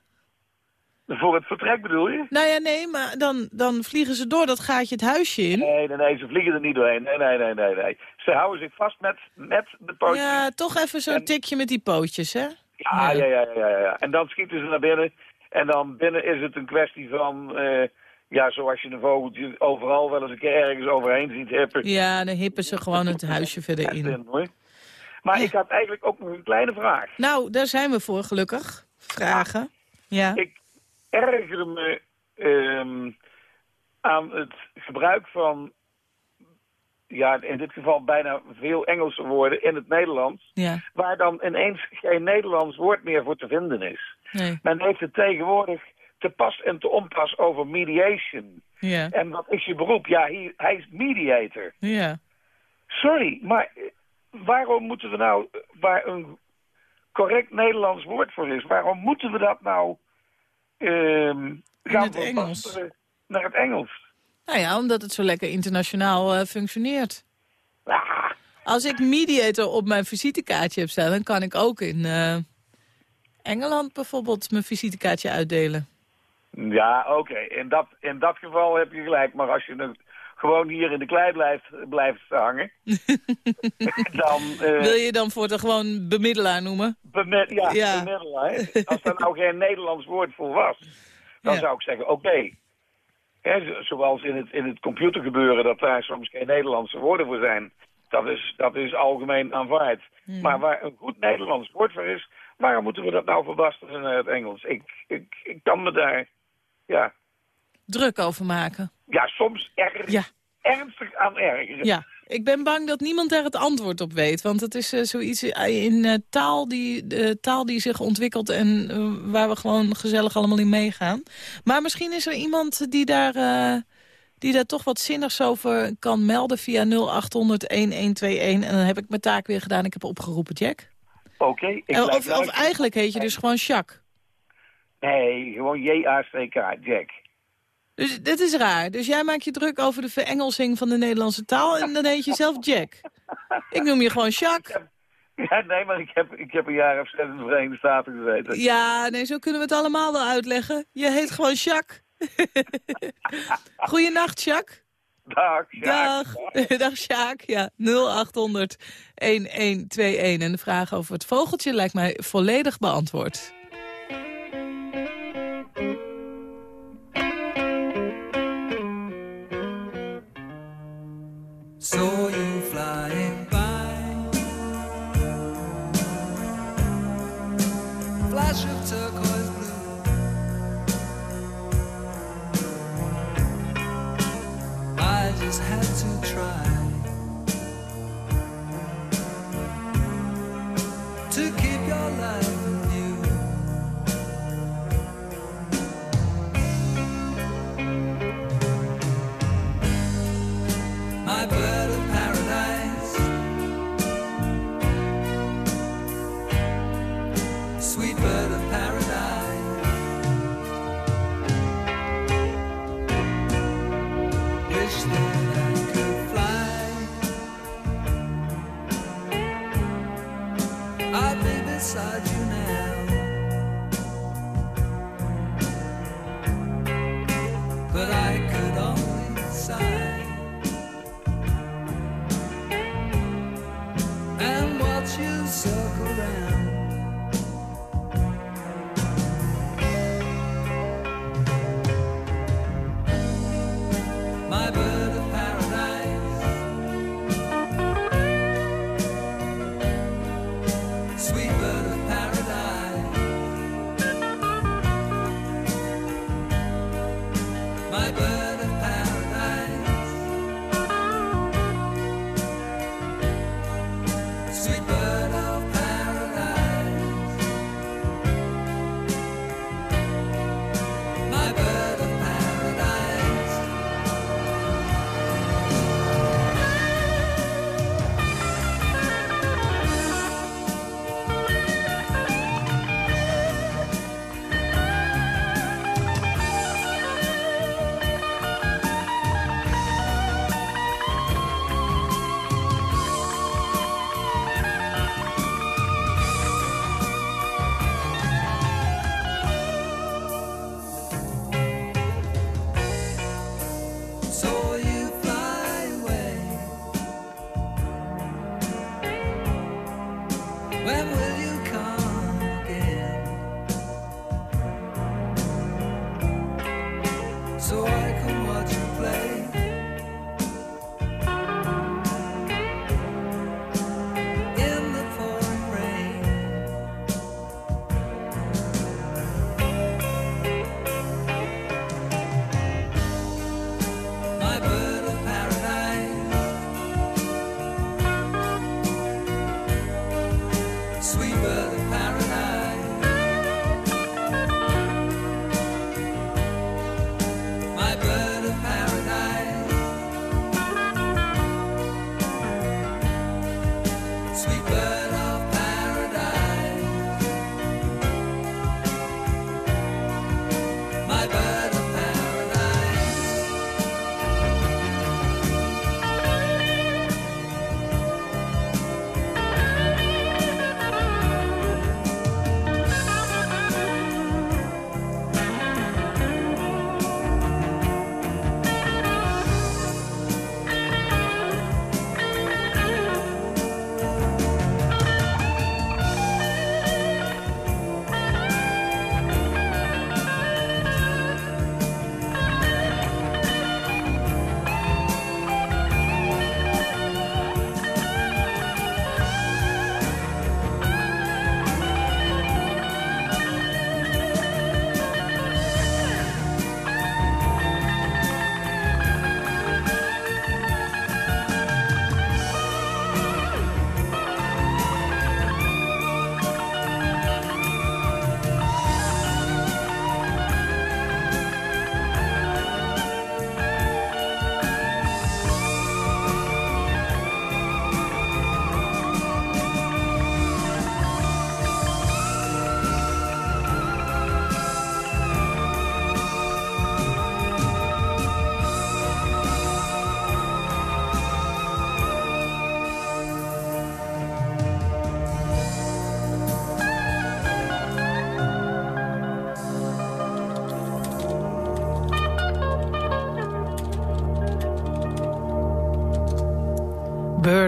voor het vertrek bedoel je? Nou ja, nee, maar dan, dan vliegen ze door dat gaatje het huisje in. Nee, nee, nee, ze vliegen er niet doorheen. Nee, nee, nee, nee, nee. Ze houden zich vast met, met de pootjes. Ja, toch even zo'n En- tikje met die pootjes, hè? Ja, ja, ja, ja, ja, ja. En dan schieten ze naar binnen. En dan binnen is het een kwestie van... eh, ja, zoals je een vogeltje overal wel eens een keer ergens overheen ziet hippen. Ja, dan hippen ze gewoon het huisje verder in. Maar ik had eigenlijk ook nog een kleine vraag. Nou, daar zijn we voor, gelukkig. Vragen. Ja. Ik erger me ehm, aan het gebruik van, ja, in dit geval bijna veel Engelse woorden in het Nederlands, Ja, waar dan ineens geen Nederlands woord meer voor te vinden is. nee. Men heeft het tegenwoordig te pas en te onpas over mediation. Ja, En wat is je beroep? Ja, hij, hij is mediator. ja. Sorry, maar eh, waarom moeten we nou, waar een correct Nederlands woord voor is, waarom moeten we dat nou ehm gaan het Engels. naar het Engels? Nou ja, omdat het zo lekker internationaal eh, functioneert. Ah, Als ik mediator op mijn visitekaartje heb staan... dan kan ik ook in eh, Engeland bijvoorbeeld mijn visitekaartje uitdelen. ja, oké, in, dat, in dat geval heb je gelijk. Maar als je nu gewoon hier in de klei blijft, blijft hangen, *laughs* dan... eh, Wil je dan voor de gewoon bemiddelaar noemen? Ja, Ja. bemiddelaar. *laughs* Als daar nou geen Nederlands woord voor was, dan Ja. zou ik zeggen, oké. Zo- Zoals in het, in het computergebeuren, dat daar soms geen Nederlandse woorden voor zijn. Dat is, dat is algemeen aanvaard. Hmm. Maar waar een goed Nederlands woord voor is, waarom moeten we dat nou verbasteren naar het Engels? Ik, ik, ik kan me daar, ja, druk over maken. Ja, soms erg, Ja. ernstig aan ergeren. Ja, ik ben bang dat niemand daar het antwoord op weet. Want het is eh, zoiets eh, in eh, taal, die, de taal die zich ontwikkelt... en waar we gewoon gezellig allemaal in meegaan. Maar misschien is er iemand die daar, die daar toch wat zinnigs over kan melden... via 0800-1121. En dan heb ik mijn taak weer gedaan. Ik heb opgeroepen, Jack. Oké, of, eigenlijk heet je dus gewoon Jacques. Nee, gewoon J-A-C-K, Jack. Dus dit is raar. Dus jij maakt je druk over de verengelsing van de Nederlandse taal... en dan heet je zelf Jack. Ik noem je gewoon Jacques. Ja, nee, maar ik heb, ik heb een jaar of zes in de Verenigde Staten gezeten. Ja, nee, zo kunnen we het allemaal wel uitleggen. Je heet gewoon Jacques. *laughs* Goeienacht, Jacques. Dag, Sjaak. Dag. *laughs* Dag, Sjaak. Ja, 0800 1121. En de vraag over het vogeltje lijkt mij volledig beantwoord. Saw you flying by. Flash of turquoise blue. I just had to try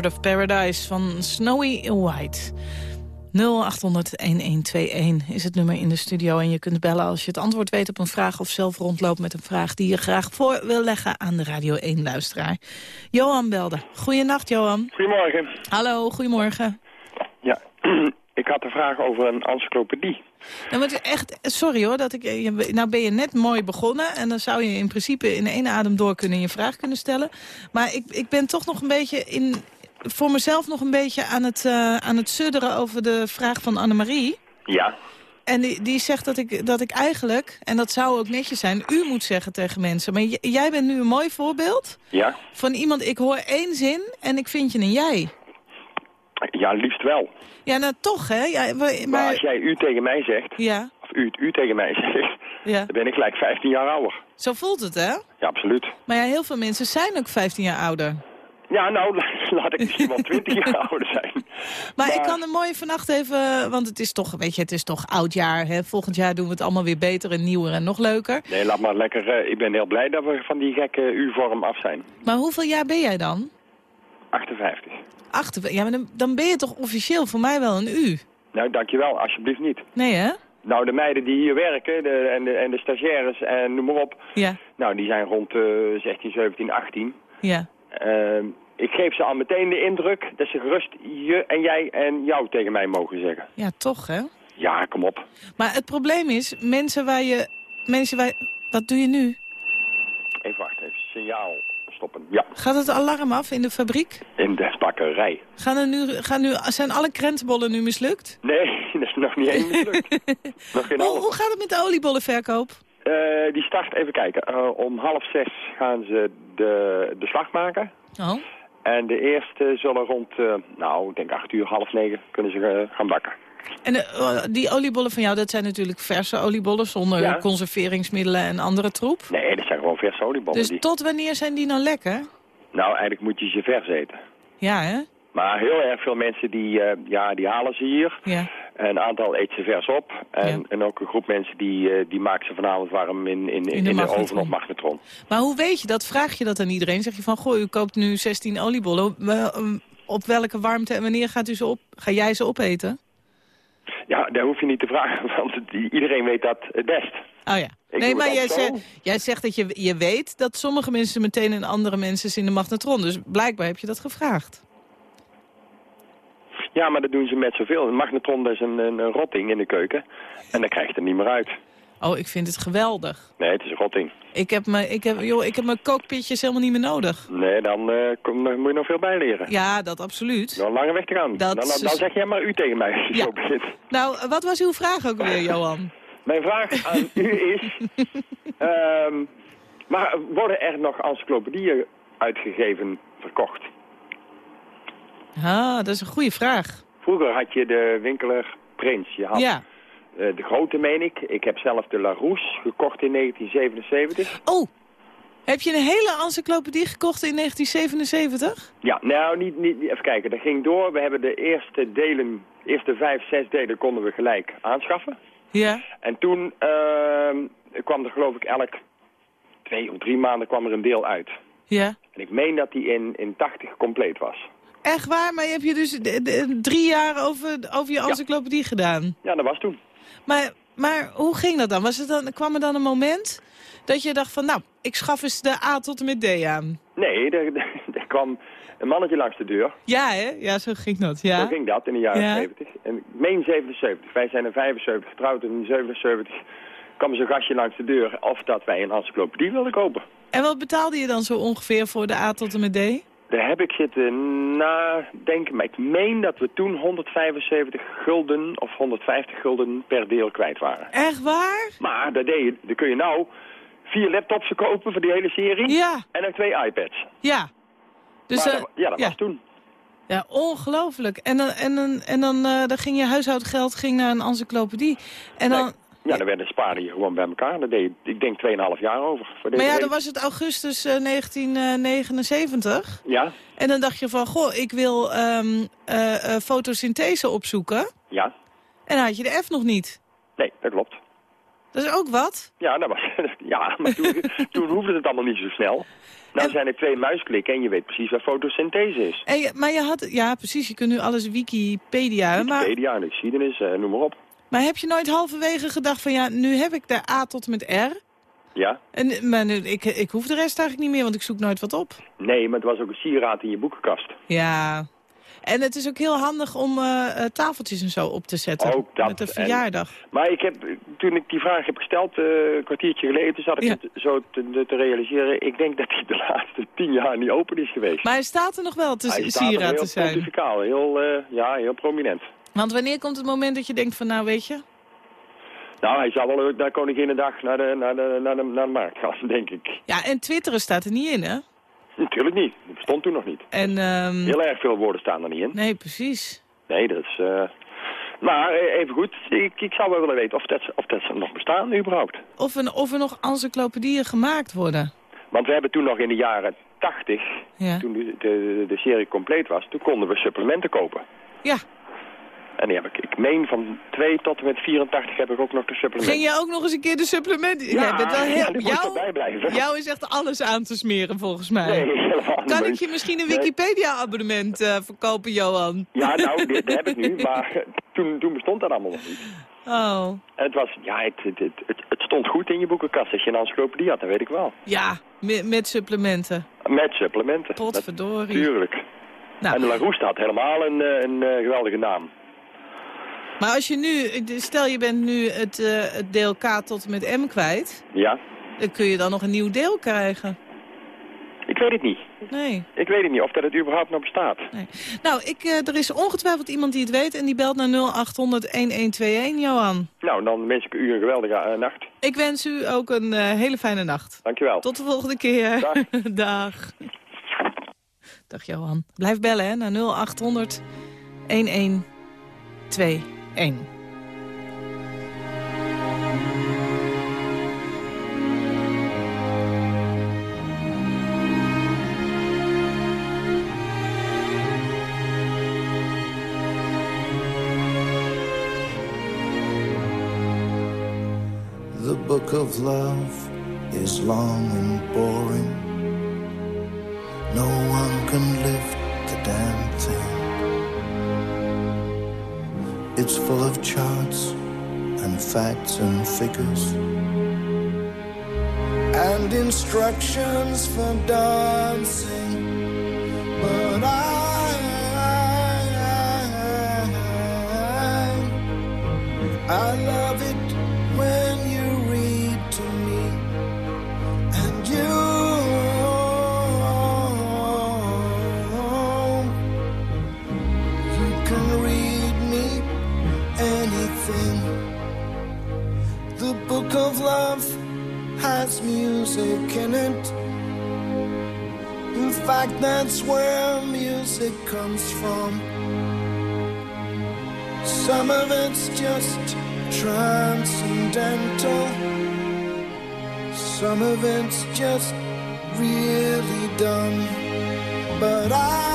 of Paradise van Snowy White. 0800-1121 is het nummer in de studio. En je kunt bellen als je het antwoord weet op een vraag... of zelf rondloopt met een vraag die je graag voor wil leggen... aan de Radio 1-luisteraar. Johan belde. Goedenacht, Johan. Goedemorgen. Hallo, goedemorgen. Ja, *clears throat* ik had een vraag over een encyclopedie. Nou, moet je echt, sorry hoor, dat ik, je- nou ben je net mooi begonnen... en dan zou je in principe in één adem door kunnen je vraag kunnen stellen. Maar ik, ik ben toch nog een beetje in, voor mezelf nog een beetje aan het, eh, aan het sudderen... over de vraag van Annemarie. Ja. En die, die zegt dat ik, dat ik eigenlijk, en dat zou ook netjes zijn... u moet zeggen tegen mensen. Maar j- jij bent nu een mooi voorbeeld Ja? van iemand... ik hoor één zin en ik vind je een jij. Ja, liefst wel. Ja, nou toch, hè? Ja, maar, Maar als jij u tegen mij zegt, ja, of u u tegen mij *laughs* zegt, ja, dan ben ik gelijk 15 jaar ouder. zo voelt het, hè? Ja, absoluut. Maar ja, heel veel mensen zijn ook 15 jaar ouder. Ja, nou, *laughs* laat ik misschien wel 20 jaar *laughs* ouder zijn. Maar, ik kan er mooi vannacht even, want het is toch, weet je, het is toch oud jaar. Hè? Volgend jaar doen we het allemaal weer beter en nieuwer en nog leuker. Nee, laat maar lekker. eh, ik ben heel blij dat we van die gekke U-vorm af zijn. Maar hoeveel jaar ben jij dan? 58. Achter, ja, maar dan, dan ben je toch officieel voor mij wel een u? Nou, dankjewel, alsjeblieft niet. Nee, hè? Nou, de meiden die hier werken de, en, de, en de stagiaires en noem maar op. Ja, Nou, die zijn rond eh 16, 17, 18. ja. Ehm, ik geef ze al meteen de indruk dat ze gerust je en jij en jou tegen mij mogen zeggen. Ja, toch, hè? Ja, kom op. Maar het probleem is, mensen waar je... Mensen waar... Wat doe je nu? Even wachten, even signaal stoppen. Ja, Gaat het alarm af in de fabriek? in de bakkerij. Gaan er nu, gaan nu, zijn alle krentenbollen nu mislukt? Nee, *laughs* dat is nog niet één mislukt. *laughs* nog geen Hoe, hoe gaat het met de oliebollenverkoop? Eh, die start, even kijken. Eh, om half zes gaan ze de, de slag maken. Oh. En de eerste zullen rond, eh, nou, ik denk acht uur, half negen, kunnen ze gaan bakken. En eh, die oliebollen van jou, dat zijn natuurlijk verse oliebollen... zonder Ja. conserveringsmiddelen en andere troep. Nee, dat zijn gewoon verse oliebollen. Dus die. tot wanneer zijn die nou lekker? Nou, eigenlijk moet je ze vers eten. Ja, hè? Maar heel erg veel mensen die, ja, die halen ze hier. Ja. Een aantal eet ze vers op. En, Ja. en ook een groep mensen die, eh, die maakt ze vanavond warm in, in, in, de oven of magnetron. Maar hoe weet je dat? Vraag je dat aan iedereen? Zeg je van, goh, u koopt nu 16 oliebollen. Um, Op welke warmte en wanneer gaat u ze op? Ga jij ze opeten? Ja, daar hoef je niet te vragen, *laughs* want iedereen weet dat het best. Oh ja. Ik nee, maar jij, zegt, jij zegt dat je, je weet dat sommige mensen meteen en andere mensen in de magnetron. Dus blijkbaar heb je dat gevraagd. Ja, maar dat doen ze met zoveel. Een magnetron dat is een, een, een rotting in de keuken. En dan krijg je er niet meer uit. Oh, ik vind het geweldig. Nee, het is een rotting. Ik heb, me, ik heb, joh, ik heb mijn kookpitjes helemaal niet meer nodig. Nee, dan, eh, kom, dan moet je nog veel bijleren. Ja, dat absoluut. Een lange weg te gaan. Dat dan, dan, is- dan zeg jij maar u tegen mij als je Ja. zo begint. Nou, wat was uw vraag ook weer, Johan? *laughs* Mijn vraag aan u is... *laughs* ehm, maar worden er nog encyclopedieën uitgegeven, verkocht? Ah, dat is een goede vraag. Vroeger had je de winkeler Prins. Je had Ja. eh, de grote, meen ik. Ik heb zelf de Larousse gekocht in 1977. Oh, heb je een hele encyclopedie gekocht in 1977? Ja, nou, niet, niet, even kijken. Dat ging door. We hebben de eerste delen, eerste vijf, zes delen konden we gelijk aanschaffen. Ja. En toen ehm, kwam er geloof ik elk twee of drie maanden kwam er een deel uit. Ja. En ik meen dat die in, in 80 compleet was. Echt waar? Maar je dus de- de- drie jaar over, over je encyclopedie gedaan? Ja, dat was toen. Maar, maar hoe ging dat dan? Was het dan? Kwam er dan een moment dat je dacht van... nou, ik schaf eens de A tot en met D aan? Nee, er, er- *laughs* er kwam een mannetje langs de deur. Ja, hè? Ja, zo ging dat. Ja. Zo ging dat in de jaren Ja. 70. En ik meen 77. Wij zijn in 75 getrouwd en in 77 kwam zo'n gastje langs de deur of dat wij een encyclopedie wilden kopen. En wat betaalde je dan zo ongeveer voor de A tot en met D? Daar heb ik zitten nadenken, maar ik meen dat we toen 175 gulden of 150 gulden per deel kwijt waren. Echt waar? Maar daar, deed je, kun je nou vier laptops kopen voor die hele serie Ja, en ook twee iPads. ja. Dus, maar eh, dat, ja, dat ja. was toen. Ja, ongelooflijk. En dan, en dan, en dan, eh, dan ging je huishoudgeld ging naar een encyclopedie. En dan, Ja, dan werden spaarden je gewoon bij elkaar. Daar deed ik denk 2,5 jaar over. Voor deze maar ja, dan was het augustus eh, 1979. Ja, En dan dacht je van, goh, ik wil ehm, eh, eh, fotosynthese opzoeken. ja. En dan had je de F nog niet. Nee, dat klopt. Dat is ook wat. Ja, dat was, *laughs* ja maar toen, *laughs* toen hoefde het allemaal niet zo snel. Nou zijn er twee muisklikken en je weet precies wat fotosynthese is. En maar je had, ja precies, je kunt nu alles Wikipedia, maar, Wikipedia, de geschiedenis, eh, noem maar op. maar heb je nooit halverwege gedacht van ja, nu heb ik de A tot en met R. Ja? En, maar nu, ik, ik hoef de rest eigenlijk niet meer, want ik zoek nooit wat op. Nee, maar het was ook een sieraad in je boekenkast. Ja. En het is ook heel handig om eh, eh, tafeltjes en zo op te zetten. Ook dat. Met een En- verjaardag. Maar ik heb, toen ik die vraag heb gesteld, eh, een kwartiertje geleden, zat ik Ja. het zo te, te realiseren. Ik denk dat hij de *laughs* laatste tien jaar niet open is geweest. Maar hij staat er nog wel te hij staat er sieraad heel te zijn. pontificaal, heel, eh, ja, heel prominent. Want wanneer komt het moment dat je denkt van nou weet je... Nou, hij zal wel naar Koninginnedag naar de, naar, de, naar, de, naar de markt gaan, *laughs* denk ik. Ja, en twitteren staat er niet in, hè? Natuurlijk niet. Dat bestond toen nog niet. En, ehm, Heel erg veel woorden staan er niet in. nee, precies. Nee, dat is... eh, Maar eh, even goed, ik, ik zou wel willen weten of dat, of dat ze nog bestaan überhaupt. Of, een, of er nog encyclopedieën gemaakt worden. Want we hebben toen nog in de jaren 80, Ja. toen de, de, de serie compleet was, toen konden we supplementen kopen. Ja. En die heb ik, ik meen van 2 tot en met 84 heb ik ook nog de supplementen. Ging je ook nog eens een keer de supplementen... Ja, Jij bent wel ja, heel... *laughs* je jou, blijven. jou is echt alles aan te smeren, volgens mij. Nee, helemaal Kan ik je misschien een. Wikipedia-abonnement eh, verkopen, Johan? Ja, *laughs* nou, dit, dat heb ik nu, maar eh, toen, toen bestond dat allemaal nog niet. Oh, het was, ja, het, het, het, stond goed in je boekenkast. Als je een encyclopedie had, dat weet ik wel. ja, met, met supplementen. Met supplementen. Potverdorie. Tuurlijk. Nou. En de Larousse had helemaal een, eh, een, eh, geweldige naam. Maar als je nu, stel je bent nu het, eh, het deel K tot en met M kwijt, Ja? dan kun je dan nog een nieuw deel krijgen. Ik weet het niet. Nee. Ik weet het niet of dat het überhaupt nog bestaat. nee. Nou, ik, eh, er is ongetwijfeld iemand die het weet en die belt naar 0800-1121, Johan. Nou, dan wens ik u een geweldige eh, nacht. Ik wens u ook een hele fijne nacht. Dankjewel. Tot de volgende keer. Dag. *laughs* Dag. Dag Johan. Blijf bellen hè, naar 0800 1121. The book of love is long and boring. No one can It's full of charts and facts and figures. And instructions for dancing. But I, I love it when in it in fact that's where music comes from some of it's just transcendental. Some of it's just really dumb. But I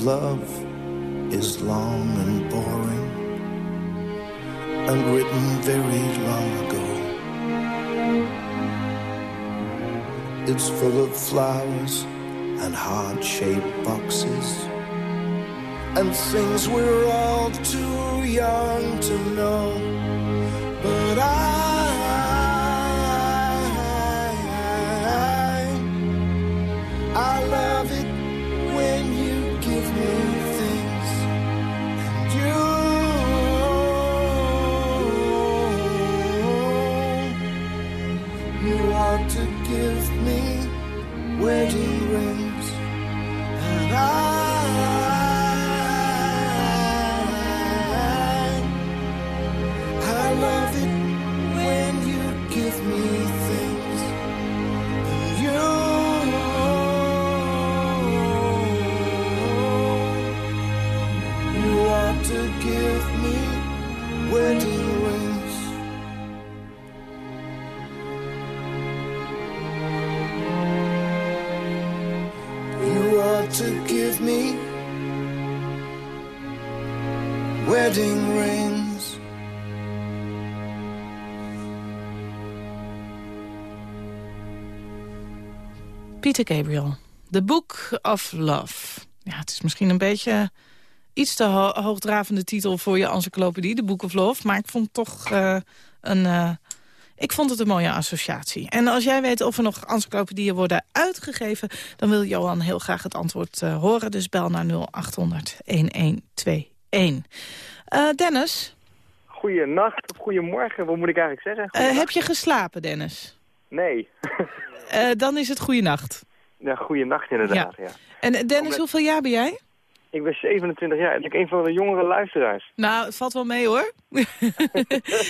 love is long and boring and written very long ago. It's full of flowers and heart shaped boxes and things we're all too young to know. Wedding rings. Peter Gabriel, The Book of Love. Ja, het is misschien een beetje iets te ho hoogdravende titel voor je encyclopedie, The Book of Love. Maar ik vond toch eh, een... eh, ik vond het een mooie associatie. En als jij weet of er nog encyclopedieën worden uitgegeven... dan wil Johan heel graag het antwoord eh, horen. Dus bel naar 0800-1121. Eh, Dennis, Goeienacht of goedemorgen, wat moet ik eigenlijk zeggen? eh, Goeienacht? heb je geslapen, Dennis? Nee. *laughs* Eh, dan is het goede nacht. ja, goeienacht inderdaad, ja. En Dennis, Omdat- hoeveel jaar ben jij? Ik ben 27 jaar en ik ben een van de jongere luisteraars. Nou, het valt wel mee hoor. *laughs*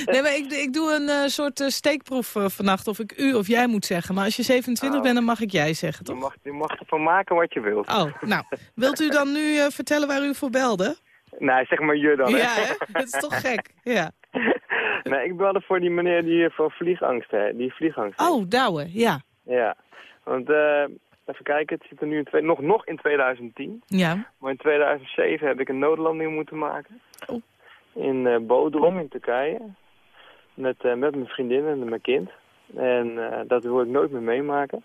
nee, maar ik, ik doe een soort steekproef vannacht of ik u of jij moet zeggen. Maar als je 27 Oh. bent, dan mag ik jij zeggen, Je toch? mag, je mag ervan maken wat je wilt. Oh, nou. Wilt u dan nu vertellen waar u voor belde? Nee, zeg maar je dan. hè. Ja, hè? Dat is toch gek? Ja. *laughs* nee, ik belde voor die meneer die van vliegangst, hè, die vliegangst heeft. Oh, Douwe, ja. Ja, want eh, even kijken, het zit er nu in twee, nog, nog in 2010. Ja. Maar in 2007 heb ik een noodlanding moeten maken. Oh. In eh Bodrum in Turkije. Met, eh, met mijn vriendin en mijn kind. En dat wil ik nooit meer meemaken.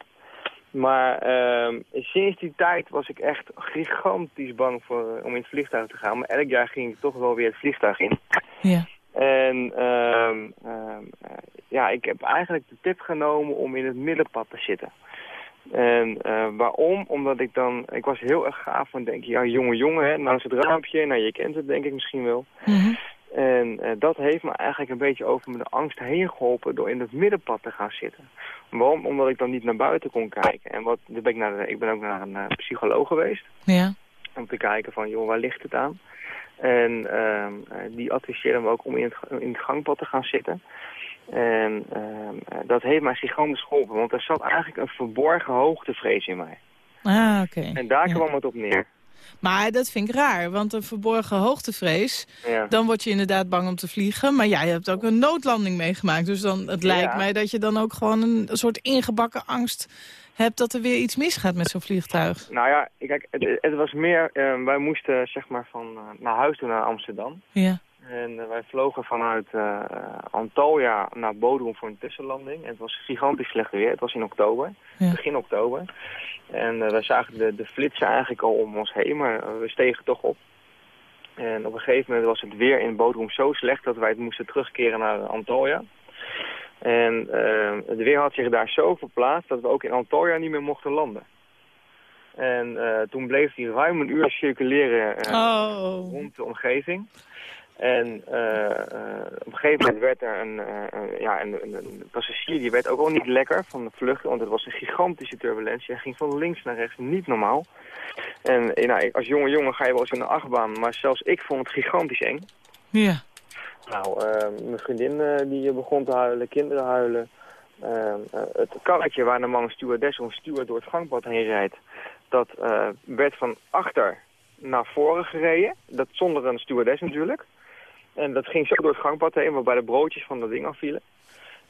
Maar ehm, sinds die tijd was ik echt gigantisch bang voor, om in het vliegtuig te gaan. Maar elk jaar ging ik toch wel weer het vliegtuig in. Ja. En ehm, ehm, eh, ja, ik heb eigenlijk de tip genomen om in het middenpad te zitten. En eh, waarom? Omdat ik dan, ik was heel erg gaaf van denk je, ja jonge jongen, hè, naast het raampje, nou je kent het denk ik misschien wel. Mhm. En eh, dat heeft me eigenlijk een beetje over mijn angst heen geholpen door in het middenpad te gaan zitten. Waarom? Omdat ik dan niet naar buiten kon kijken. En wat, ben ik, naar ik ben ook naar een eh, psycholoog geweest Ja. om te kijken van, joh, waar ligt het aan? En ehm, eh, die adviseerde me ook om in het, in het gangpad te gaan zitten. En ehm, eh, dat heeft mij gigantisch geholpen, want er zat eigenlijk een verborgen hoogtevrees in mij. Ah, oké. En daar Ja. kwam het op neer. Maar dat vind ik raar, want een verborgen hoogtevrees... Ja. dan word je inderdaad bang om te vliegen. Maar jij hebt ook een noodlanding meegemaakt. Dus dan, het lijkt Ja. mij dat je dan ook gewoon een soort ingebakken angst hebt... dat er weer iets misgaat met zo'n vliegtuig. Nou ja, kijk, het, het was meer, eh, wij moesten zeg maar van eh, naar huis toe naar Amsterdam. Ja. En eh, wij vlogen vanuit eh, Antalya naar Bodrum voor een tussenlanding. En het was gigantisch slecht weer. Het was in oktober, Ja. begin oktober. En eh, wij zagen de, de flitsen eigenlijk al om ons heen, maar we stegen toch op. En op een gegeven moment was het weer in Bodrum zo slecht dat wij het moesten terugkeren naar Antalya. En het weer had zich daar zo verplaatst dat we ook in Antalya niet meer mochten landen. En toen bleef hij ruim een uur circuleren Oh. rond de omgeving. En eh, eh, op een gegeven moment werd er een, eh, een- ja, een, een, een passagier, die werd ook al niet lekker van de vlucht, want het was een gigantische turbulentie. Hij ging van links naar rechts, niet normaal. En nou, als jonge jongen ga je wel eens in een achtbaan, maar zelfs ik vond het gigantisch eng. Ja. Nou, eh, mijn vriendin die begon te huilen, kinderen huilen. Het karretje waar normaal een stewardess of een steward door het gangpad heen rijdt, dat werd van achter naar voren gereden. Dat zonder een stewardess natuurlijk. En dat ging zo door het gangpad heen, waarbij de broodjes van dat ding afvielen.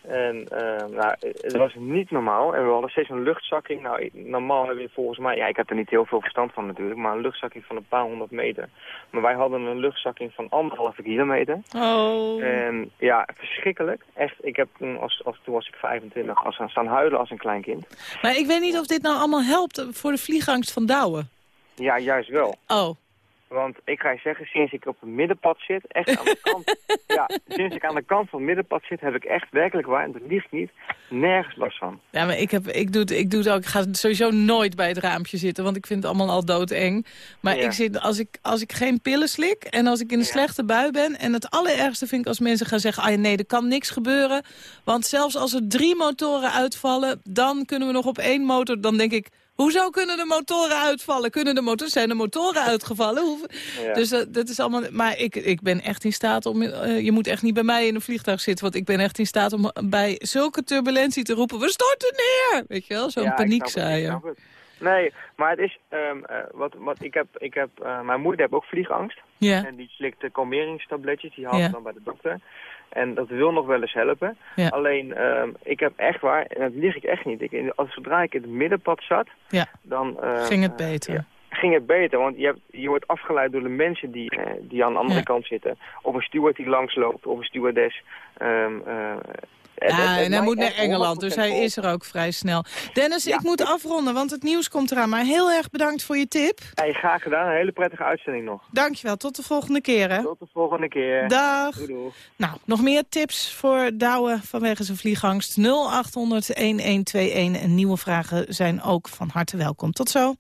En eh, nou, het was niet normaal. En we hadden steeds een luchtzakking. Nou, normaal hebben we volgens mij... Ja, ik heb er niet heel veel verstand van natuurlijk. Maar een luchtzakking van een paar honderd meter. Maar wij hadden een luchtzakking van anderhalve kilometer. Oh. En ja, verschrikkelijk. Echt, ik heb toen, als, als, toen was ik 25, als aan staan huilen als een klein kind. Maar ik weet niet of dit nou allemaal helpt voor de vliegangst van Douwe. Ja, juist wel. Oh. Want ik ga je zeggen, sinds ik op het middenpad zit, echt aan de kant... *laughs* ja, sinds ik aan de kant van het middenpad zit, heb ik echt werkelijk waar, en dat liegt niet, nergens last van. Ja, maar ik, heb, ik, doe het, ik doe het ook. Ik ga sowieso nooit bij het raampje zitten, want ik vind het allemaal al doodeng. Maar Ja. ik zit, als, ik, als ik geen pillen slik en als ik in een slechte bui ben... en het allerergste vind ik als mensen gaan zeggen... ah nee, er kan niks gebeuren. Want zelfs als er drie motoren uitvallen, dan kunnen we nog op één motor... dan denk ik, hoezo kunnen de motoren uitvallen? Kunnen de motoren, zijn de motoren uitgevallen? Ja. Dus dat, dat is allemaal... Maar ik, ik ben echt in staat om... eh, je moet echt niet bij mij in een vliegtuig zitten... want ik ben echt in staat om bij zulke turbulentie te roepen... we storten neer! Weet je wel, zo'n Ja. Nee, maar het is, eh, wat, wat ik heb, ik heb eh, mijn moeder heeft ook vliegangst. Ja. En die slikt de kalmeringstabletjes, die haalt Ja. dan bij de dokter. En dat wil nog wel eens helpen. Ja. Alleen, ehm, ik heb echt waar, en dat lieg ik echt niet. Ik, als, zodra ik in het middenpad zat, Ja. dan... ehm, Ging het eh, beter? ja, ging het beter, want je, hebt, je wordt afgeleid door de mensen die, eh, die aan de andere kant zitten. Of een steward die langsloopt, of een stewardess. Ehm, het en hij moet naar Engeland, dus 100% hij is er ook vrij snel. Dennis, Ja. ik moet afronden, want het nieuws komt eraan. Maar heel erg bedankt voor je tip. Hey, graag gedaan, een hele prettige uitzending nog. Dankjewel, tot de volgende keer. Hè. Tot de volgende keer. Dag. Doei, doei. Nou, nog meer tips voor Douwe vanwege zijn vliegangst. 0800-1121 en nieuwe vragen zijn ook van harte welkom. Tot zo.